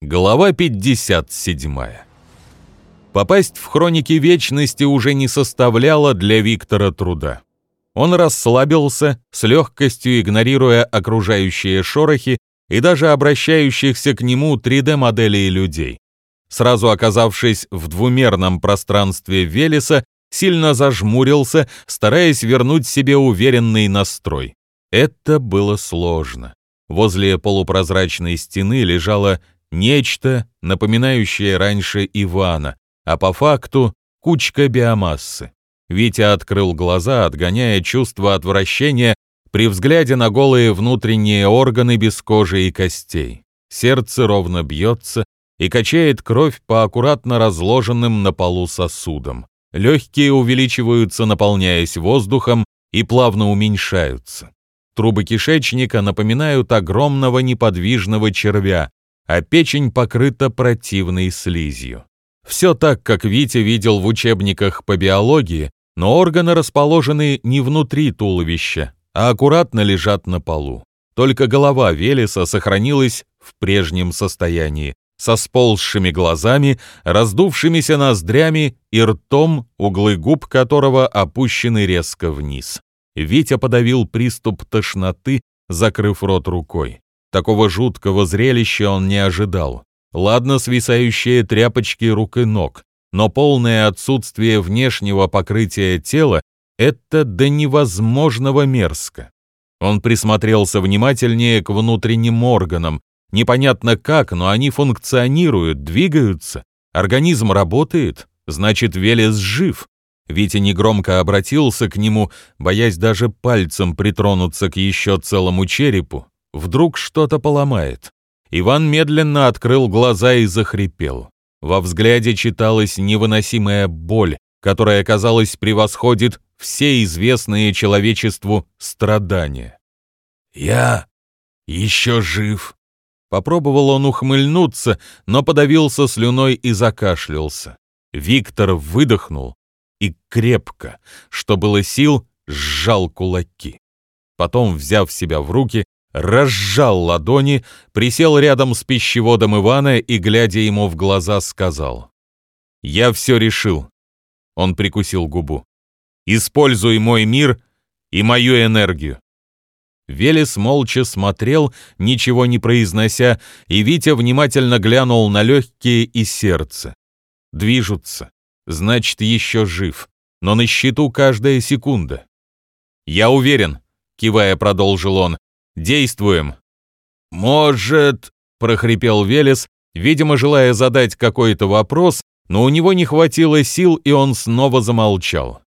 Глава 57. Попасть в хроники вечности уже не составляло для Виктора труда. Он расслабился, с легкостью игнорируя окружающие шорохи и даже обращающихся к нему 3D-моделей людей. Сразу оказавшись в двумерном пространстве Велеса, сильно зажмурился, стараясь вернуть себе уверенный настрой. Это было сложно. Возле полупрозрачной стены лежала Нечто, напоминающее раньше Ивана, а по факту кучка биомассы. Витя открыл глаза, отгоняя чувство отвращения при взгляде на голые внутренние органы без кожи и костей. Сердце ровно бьется и качает кровь по аккуратно разложенным на полу сосудам. Легкие увеличиваются, наполняясь воздухом, и плавно уменьшаются. Трубы кишечника напоминают огромного неподвижного червя, а печень покрыта противной слизью. Все так, как Витя видел в учебниках по биологии, но органы расположены не внутри туловища, а аккуратно лежат на полу. Только голова Велеса сохранилась в прежнем состоянии, со сползшими глазами, раздувшимися ноздрями и ртом, углы губ которого опущены резко вниз. Витя подавил приступ тошноты, закрыв рот рукой. Такого жуткого зрелища он не ожидал. Ладно свисающие тряпочки рук и ног, но полное отсутствие внешнего покрытия тела — это до невозможного мерзко. Он присмотрелся внимательнее к внутренним органам. Непонятно как, но они функционируют, двигаются. Организм работает, значит, Велес жив. Витя негромко обратился к нему, боясь даже пальцем притронуться к еще целому черепу, Вдруг что-то поломает. Иван медленно открыл глаза и захрипел. Во взгляде читалась невыносимая боль, которая, казалось, превосходит все известные человечеству страдания. «Я еще жив», Попробовал он ухмыльнуться, но подавился слюной и закашлялся. Виктор выдохнул и крепко, что было сил, сжал кулаки. Потом, взяв себя в руки, разжал ладони, присел рядом с пищеводом Ивана и, глядя ему в глаза, сказал. «Я все решил». Он прикусил губу. «Используй мой мир и мою энергию». Велес молча смотрел, ничего не произнося, и Витя внимательно глянул на легкие и сердце. Движутся, значит, еще жив, но на счету каждая секунда. «Я уверен», — кивая продолжил он, Действуем!» «Может...» — прохрипел Велес, видимо, желая задать какой-то вопрос, но у него не хватило сил, и он снова замолчал.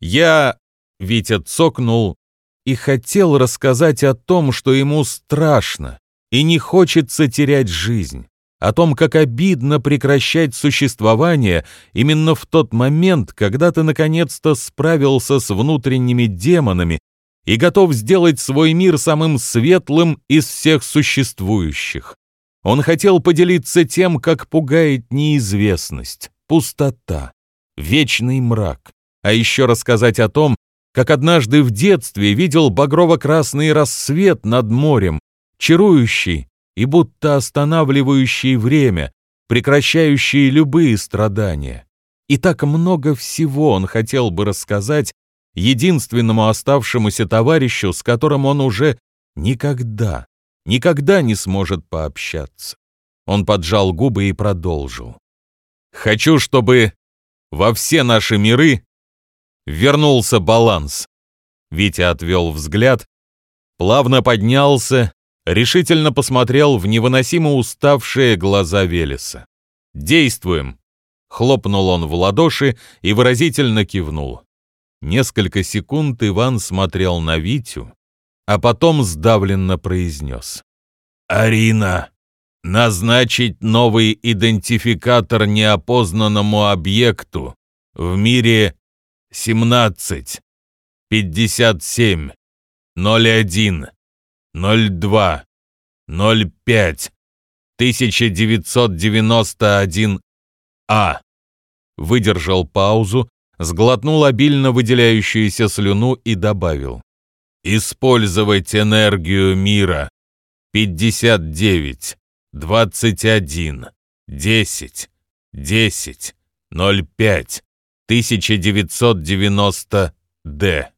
«Я...» — Витя цокнул и хотел рассказать о том, что ему страшно и не хочется терять жизнь, о том, как обидно прекращать существование именно в тот момент, когда ты наконец-то справился с внутренними демонами и готов сделать свой мир самым светлым из всех существующих. Он хотел поделиться тем, как пугает неизвестность, пустота, вечный мрак, а еще рассказать о том, как однажды в детстве видел багрово-красный рассвет над морем, чарующий и будто останавливающий время, прекращающий любые страдания. И так много всего он хотел бы рассказать единственному оставшемуся товарищу, с которым он уже никогда, никогда не сможет пообщаться. Он поджал губы и продолжил. «Хочу, чтобы во все наши миры вернулся баланс». Витя отвел взгляд, плавно поднялся, решительно посмотрел в невыносимо уставшие глаза Велеса. «Действуем!» Хлопнул он в ладоши и выразительно кивнул. Несколько секунд Иван смотрел на Витю, а потом сдавленно произнес. «Арина, назначить новый идентификатор неопознанному объекту в мире 17, 57, 01, 02, 05, 1991А». Выдержал паузу, сглотнул обильно выделяющуюся слюну и добавил. «Использовать энергию мира. 59, 21, 10, 10, 05, 1990 Д.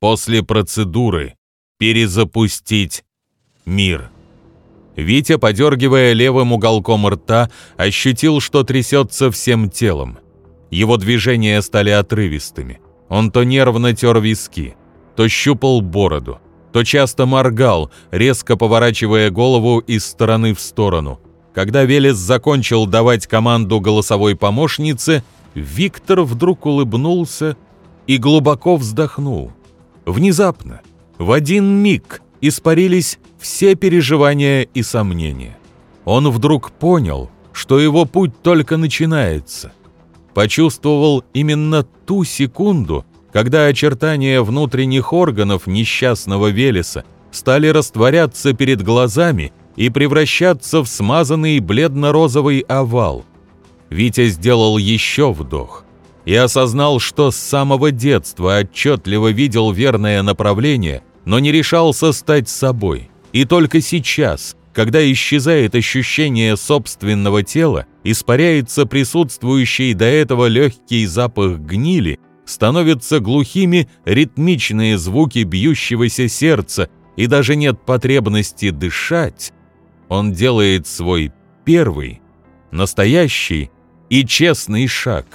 После процедуры перезапустить мир. Витя, подергивая левым уголком рта, ощутил, что трясется всем телом. Его движения стали отрывистыми. Он то нервно тер виски, то щупал бороду, то часто моргал, резко поворачивая голову из стороны в сторону. Когда Велес закончил давать команду голосовой помощнице, Виктор вдруг улыбнулся и глубоко вздохнул. Внезапно, в один миг, испарились все переживания и сомнения. Он вдруг понял, что его путь только начинается. Почувствовал именно ту секунду, когда очертания внутренних органов несчастного Велеса стали растворяться перед глазами и превращаться в смазанный бледно-розовый овал. Витя сделал еще вдох и осознал, что с самого детства отчетливо видел верное направление, но не решался стать собой. И только сейчас, когда исчезает ощущение собственного тела, испаряется присутствующий до этого легкий запах гнили, становятся глухими ритмичные звуки бьющегося сердца, и даже нет потребности дышать, он делает свой первый, настоящий и честный шаг.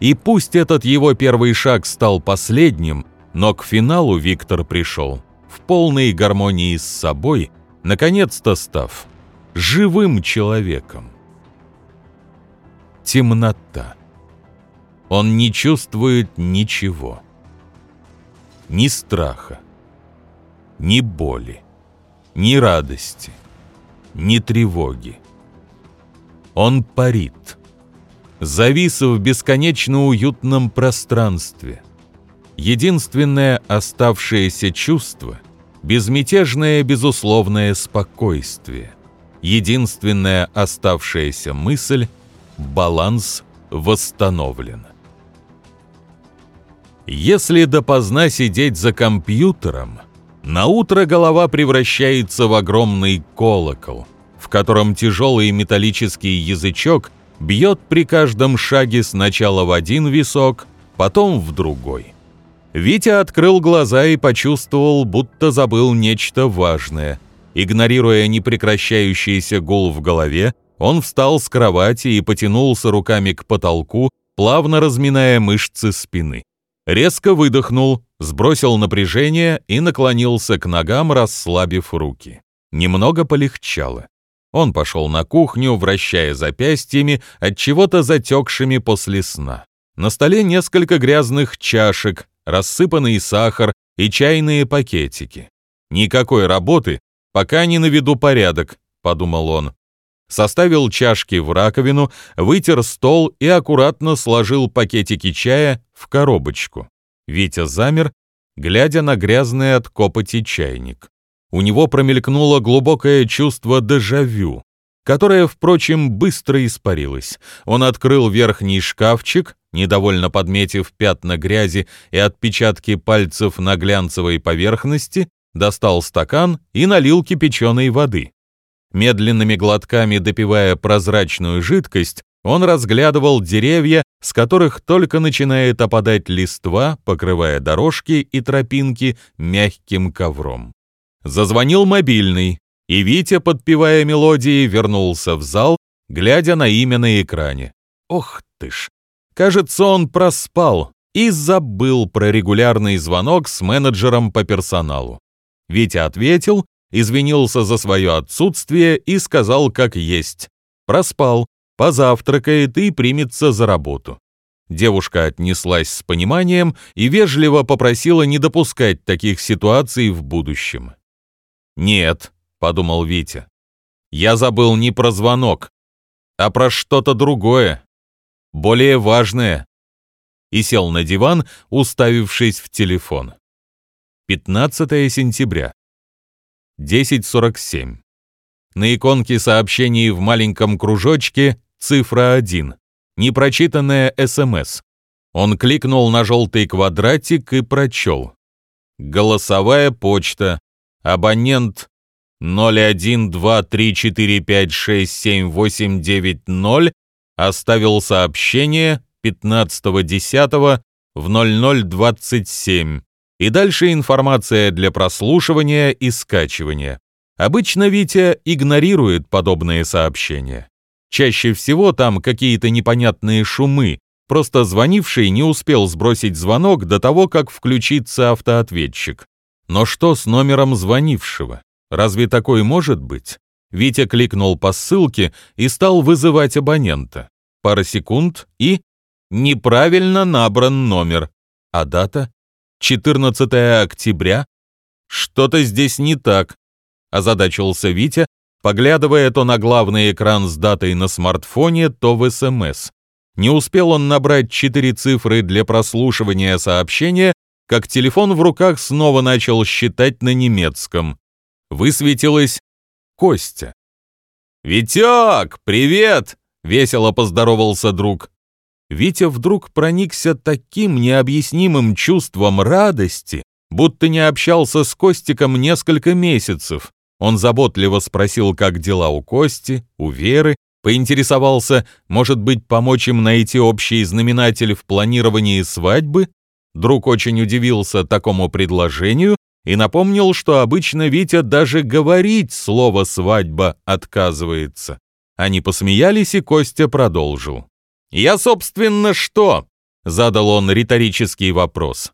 И пусть этот его первый шаг стал последним, но к финалу Виктор пришел в полной гармонии с собой, наконец-то став живым человеком. Темнота. Он не чувствует ничего. Ни страха, ни боли, ни радости, ни тревоги. Он парит, завис в бесконечно уютном пространстве. Единственное оставшееся чувство — безмятежное безусловное спокойствие. Единственная оставшаяся мысль — баланс восстановлен. Если допоздна сидеть за компьютером, на утро голова превращается в огромный колокол, в котором тяжелый металлический язычок бьет при каждом шаге сначала в один висок, потом в другой. Витя открыл глаза и почувствовал, будто забыл нечто важное. Игнорируя непрекращающийся гул в голове, он встал с кровати и потянулся руками к потолку, плавно разминая мышцы спины. Резко выдохнул, сбросил напряжение и наклонился к ногам, расслабив руки. Немного полегчало. Он пошел на кухню, вращая запястьями, от чего-то затекшими после сна. На столе несколько грязных чашек, рассыпанный сахар и чайные пакетики. Никакой работы, пока не наведу порядок, подумал он составил чашки в раковину, вытер стол и аккуратно сложил пакетики чая в коробочку. Витя замер, глядя на грязный от копоти чайник. У него промелькнуло глубокое чувство дежавю, которое, впрочем, быстро испарилось. Он открыл верхний шкафчик, недовольно подметив пятна грязи и отпечатки пальцев на глянцевой поверхности, достал стакан и налил кипяченой воды. Медленными глотками допивая прозрачную жидкость, он разглядывал деревья, с которых только начинает опадать листва, покрывая дорожки и тропинки мягким ковром. Зазвонил мобильный, и Витя, подпевая мелодии, вернулся в зал, глядя на имя на экране. Ох ты ж! Кажется, он проспал и забыл про регулярный звонок с менеджером по персоналу. Витя ответил извинился за свое отсутствие и сказал как есть. Проспал, позавтракает и примется за работу. Девушка отнеслась с пониманием и вежливо попросила не допускать таких ситуаций в будущем. «Нет», — подумал Витя, — «я забыл не про звонок, а про что-то другое, более важное», и сел на диван, уставившись в телефон. 15 сентября. 10.47. На иконке сообщений в маленьком кружочке цифра 1. Непрочитанная СМС. Он кликнул на желтый квадратик и прочел. Голосовая почта. Абонент 012345678990 оставил сообщение 15.10 в 0027 и дальше информация для прослушивания и скачивания. Обычно Витя игнорирует подобные сообщения. Чаще всего там какие-то непонятные шумы, просто звонивший не успел сбросить звонок до того, как включится автоответчик. Но что с номером звонившего? Разве такой может быть? Витя кликнул по ссылке и стал вызывать абонента. Пара секунд и... Неправильно набран номер. А дата? 14 октября? Что-то здесь не так. Озадачился Витя, поглядывая то на главный экран с датой на смартфоне, то в СМС. Не успел он набрать четыре цифры для прослушивания сообщения, как телефон в руках снова начал считать на немецком. Высветилось Костя. «Витек, привет!» — весело поздоровался друг. Витя вдруг проникся таким необъяснимым чувством радости, будто не общался с Костиком несколько месяцев. Он заботливо спросил, как дела у Кости, у Веры, поинтересовался, может быть, помочь им найти общий знаменатель в планировании свадьбы. Друг очень удивился такому предложению и напомнил, что обычно Витя даже говорить слово «свадьба» отказывается. Они посмеялись, и Костя продолжил. «Я, собственно, что?» — задал он риторический вопрос.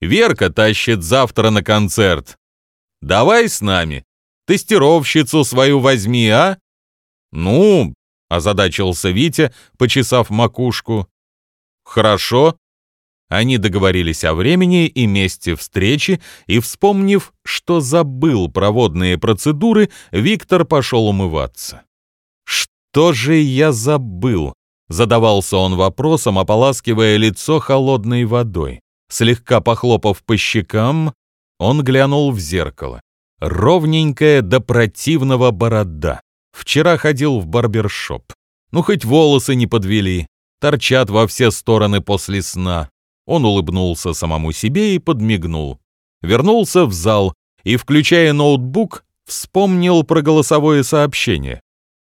«Верка тащит завтра на концерт. Давай с нами. Тестировщицу свою возьми, а?» «Ну...» — озадачился Витя, почесав макушку. «Хорошо». Они договорились о времени и месте встречи, и, вспомнив, что забыл проводные процедуры, Виктор пошел умываться. «Что же я забыл?» Задавался он вопросом, ополаскивая лицо холодной водой. Слегка похлопав по щекам, он глянул в зеркало. Ровненькая до противного борода. Вчера ходил в барбершоп. Ну, хоть волосы не подвели. Торчат во все стороны после сна. Он улыбнулся самому себе и подмигнул. Вернулся в зал и, включая ноутбук, вспомнил про голосовое сообщение.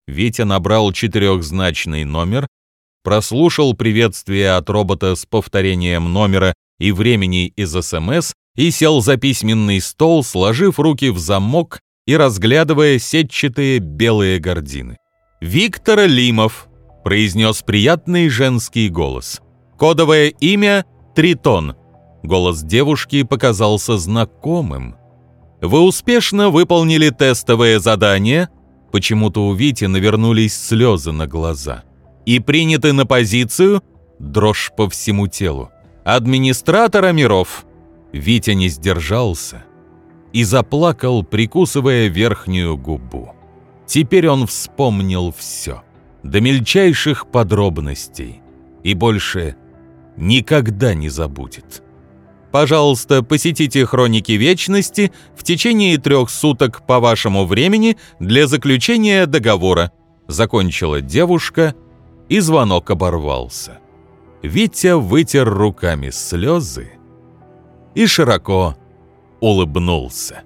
Витя набрал четырехзначный номер, прослушал приветствие от робота с повторением номера и времени из СМС и сел за письменный стол, сложив руки в замок и разглядывая сетчатые белые гардины. «Виктор Лимов», — произнес приятный женский голос. «Кодовое имя — Тритон». Голос девушки показался знакомым. «Вы успешно выполнили тестовое задание?» Почему-то у Вити навернулись слезы на глаза и приняты на позицию, дрожь по всему телу, администратора миров. Витя не сдержался и заплакал, прикусывая верхнюю губу. Теперь он вспомнил все, до мельчайших подробностей, и больше никогда не забудет. Пожалуйста, посетите Хроники Вечности в течение трех суток по вашему времени для заключения договора. Закончила девушка и звонок оборвался. Витя вытер руками слезы и широко улыбнулся.